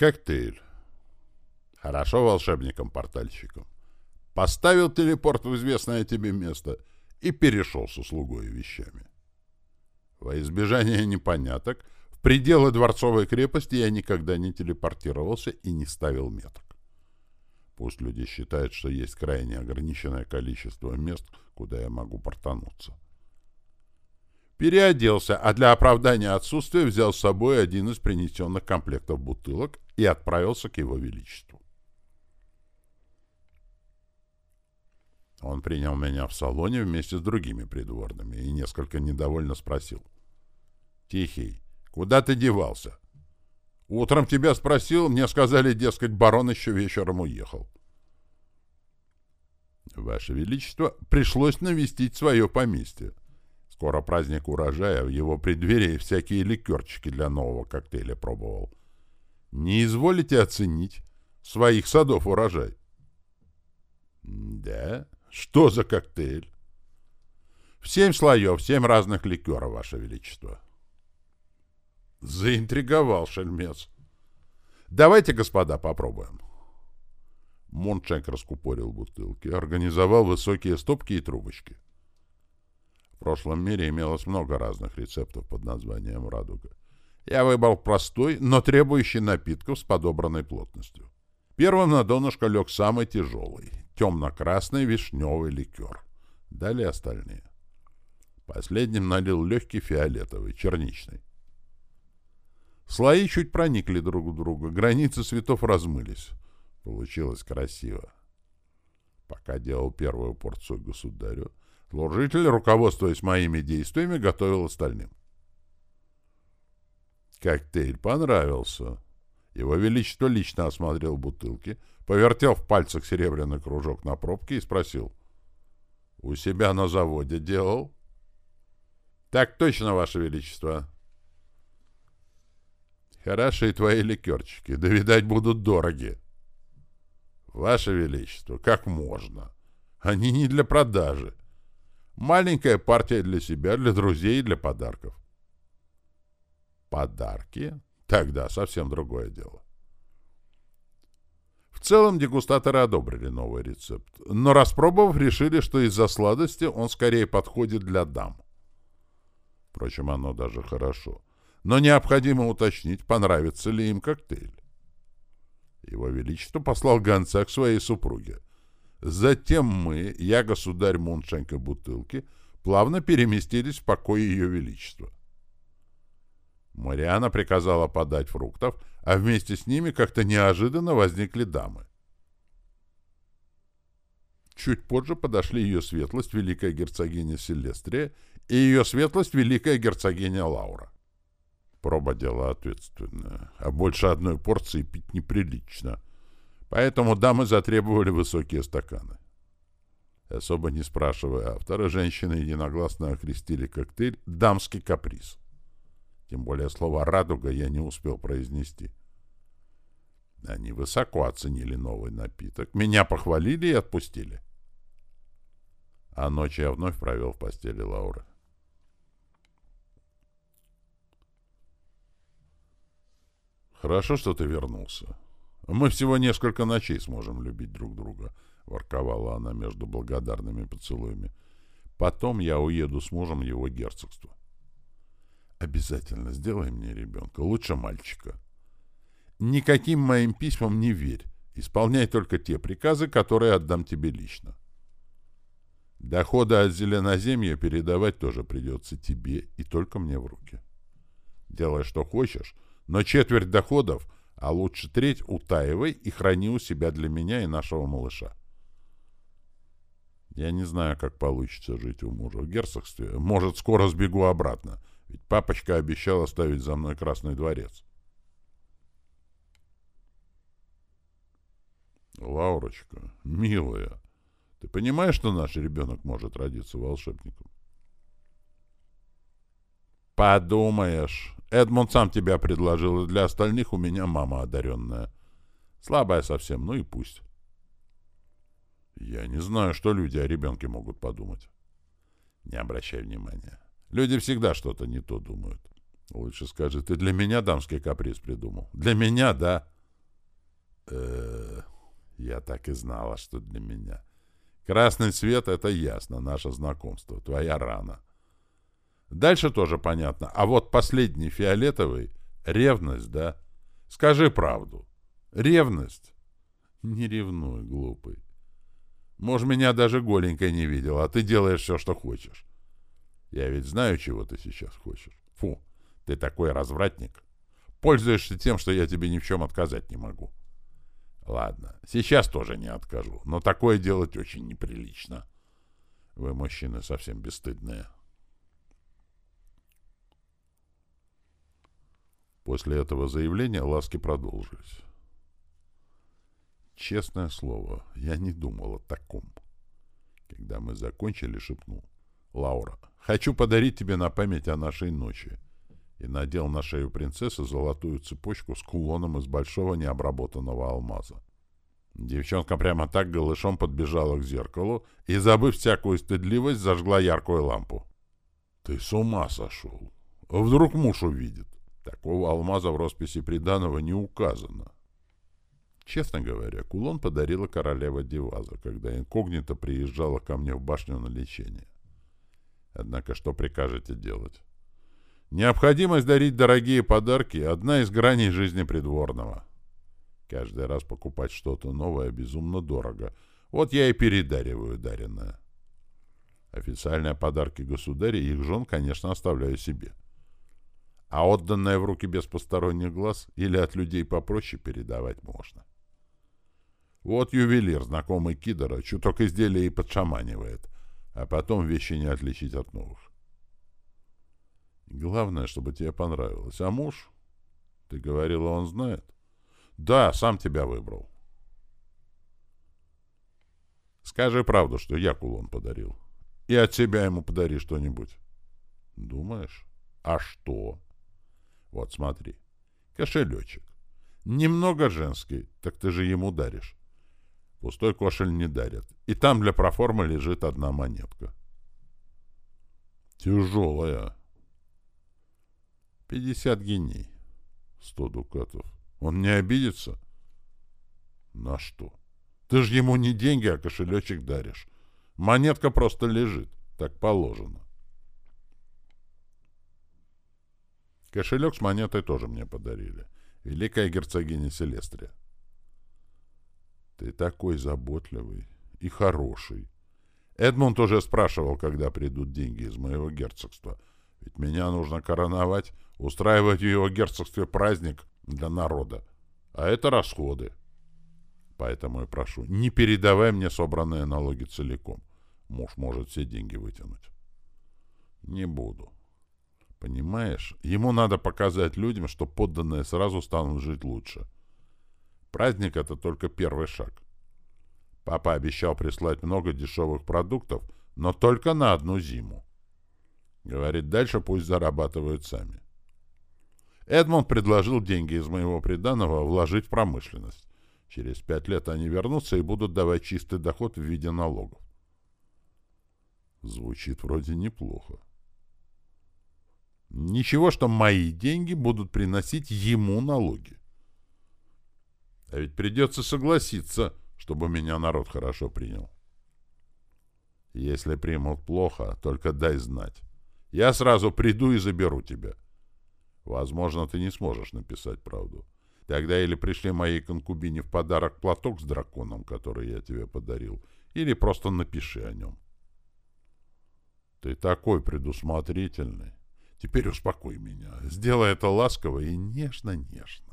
Коктейль. Хорошо волшебником-портальщиком. Поставил телепорт в известное тебе место и перешел со слугой и вещами. Во избежание непоняток, в пределы дворцовой крепости я никогда не телепортировался и не ставил меток. Пусть люди считают, что есть крайне ограниченное количество мест, куда я могу портануться. Переоделся, а для оправдания отсутствия взял с собой один из принесенных комплектов бутылок и отправился к его величеству. Он принял меня в салоне вместе с другими придворными и несколько недовольно спросил. «Тихий, куда ты девался? Утром тебя спросил, мне сказали, дескать, барон еще вечером уехал». «Ваше Величество, пришлось навестить свое поместье. Скоро праздник урожая, в его преддверии всякие ликерчики для нового коктейля пробовал. Не изволите оценить своих садов урожай?» «Да? Что за коктейль?» «В семь слоев, семь разных ликеров, Ваше Величество». Заинтриговал шельмец. «Давайте, господа, попробуем». Монченк раскупорил бутылки, организовал высокие стопки и трубочки. Прошлом мире имелось много разных рецептов под названием «Радуга». Я выбрал простой, но требующий напитков с подобранной плотностью. Первым на донышко лег самый тяжелый, темно-красный вишневый ликер. Далее остальные. Последним налил легкий фиолетовый, черничный. Слои чуть проникли друг в друга, границы цветов размылись. Получилось красиво. Пока делал первую порцию государю, Служитель, руководствуясь моими действиями, готовил остальным. Коктейль понравился. Его Величество лично осмотрел бутылки, повертел в пальцах серебряный кружок на пробке и спросил. «У себя на заводе делал?» «Так точно, Ваше Величество». «Хорошие твои ликерчики, да, видать, будут дороги». «Ваше Величество, как можно? Они не для продажи. Маленькая партия для себя, для друзей и для подарков. Подарки? Тогда совсем другое дело. В целом дегустаторы одобрили новый рецепт, но распробовав, решили, что из-за сладости он скорее подходит для дам. Впрочем, оно даже хорошо. Но необходимо уточнить, понравится ли им коктейль. Его Величество послал гонца к своей супруге — Затем мы, я, государь Муншенко бутылки, плавно переместились в покой Ее Величества. Мариана приказала подать фруктов, а вместе с ними как-то неожиданно возникли дамы. Чуть позже подошли ее светлость, великая герцогиня Селестрия, и ее светлость, великая герцогиня Лаура. Проба дело ответственное, а больше одной порции пить неприлично — Поэтому дамы затребовали высокие стаканы. Особо не спрашивая автора, женщины единогласно окрестили коктейль «дамский каприз». Тем более слово «радуга» я не успел произнести. Они высоко оценили новый напиток, меня похвалили и отпустили. А ночь я вновь провел в постели Лауры. «Хорошо, что ты вернулся. Мы всего несколько ночей сможем любить друг друга, — ворковала она между благодарными поцелуями. Потом я уеду с мужем его герцогства. Обязательно сделай мне ребенка, лучше мальчика. Никаким моим письмам не верь. Исполняй только те приказы, которые отдам тебе лично. Доходы от зеленоземья передавать тоже придется тебе и только мне в руки. Делай, что хочешь, но четверть доходов — а лучше треть утаивай и храни у себя для меня и нашего малыша. Я не знаю, как получится жить у мужа в герцогстве. Может, скоро сбегу обратно, ведь папочка обещал оставить за мной Красный дворец. Лаурочка, милая, ты понимаешь, что наш ребенок может родиться волшебником? Подумаешь, Эдмунд сам тебя предложил, и для остальных у меня мама одаренная. Слабая совсем, ну и пусть. Я не знаю, что люди о ребенке могут подумать. Не обращай внимания. Люди всегда что-то не то думают. Лучше скажи, ты для меня дамский каприз придумал? Для меня, да. э Я так и знала, что для меня. Красный цвет — это ясно, наше знакомство, твоя рана. Дальше тоже понятно. А вот последний фиолетовый — ревность, да? Скажи правду. Ревность? Не ревнуй, глупый. Может, меня даже голенькой не видел, а ты делаешь все, что хочешь. Я ведь знаю, чего ты сейчас хочешь. Фу, ты такой развратник. Пользуешься тем, что я тебе ни в чем отказать не могу. Ладно, сейчас тоже не откажу, но такое делать очень неприлично. Вы, мужчины, совсем бесстыдные. После этого заявления ласки продолжились. Честное слово, я не думал о таком. Когда мы закончили, шепнул. «Лаура, хочу подарить тебе на память о нашей ночи» и надел на шею принцессы золотую цепочку с кулоном из большого необработанного алмаза. Девчонка прямо так голышом подбежала к зеркалу и, забыв всякую стыдливость, зажгла яркую лампу. «Ты с ума сошел! Вдруг муж увидит!» Такого алмаза в росписи приданого не указано. Честно говоря, кулон подарила королева Диваза, когда инкогнито приезжала ко мне в башню на лечение. Однако что прикажете делать? Необходимость дарить дорогие подарки — одна из граней жизни придворного. Каждый раз покупать что-то новое безумно дорого. Вот я и передариваю даренное. Официальные подарки государя и их жен, конечно, оставляю себе. А отданное в руки без посторонних глаз или от людей попроще передавать можно. Вот ювелир, знакомый Кидора, чуток изделия и подшаманивает, а потом вещи не отличить от новых. Главное, чтобы тебе понравилось. А муж? Ты говорила, он знает? Да, сам тебя выбрал. Скажи правду, что я кулон подарил. И от себя ему подари что-нибудь. Думаешь? А что? Вот смотри. Кошелечек. Немного женский, так ты же ему даришь. Пустой кошель не дарят. И там для проформы лежит одна монетка. Тяжелая. Пятьдесят геней. Сто дукатов. Он не обидится? На что? Ты же ему не деньги, а кошелечек даришь. Монетка просто лежит. Так положено. Кошелек с монетой тоже мне подарили. Великая герцогиня Селестрия. Ты такой заботливый и хороший. Эдмунд уже спрашивал, когда придут деньги из моего герцогства. Ведь меня нужно короновать, устраивать в его герцогстве праздник для народа. А это расходы. Поэтому я прошу, не передавай мне собранные налоги целиком. Муж может все деньги вытянуть. Не буду. Понимаешь, ему надо показать людям, что подданные сразу станут жить лучше. — Праздник — это только первый шаг. Папа обещал прислать много дешевых продуктов, но только на одну зиму. Говорит, дальше пусть зарабатывают сами. Эдмонд предложил деньги из моего приданого вложить в промышленность. Через пять лет они вернутся и будут давать чистый доход в виде налогов. Звучит вроде неплохо. Ничего, что мои деньги будут приносить ему налоги. А ведь придется согласиться, чтобы меня народ хорошо принял. Если примут плохо, только дай знать. Я сразу приду и заберу тебя. Возможно, ты не сможешь написать правду. Тогда или пришли моей конкубине в подарок платок с драконом, который я тебе подарил, или просто напиши о нем. Ты такой предусмотрительный. Теперь успокой меня. Сделай это ласково и нежно-нежно.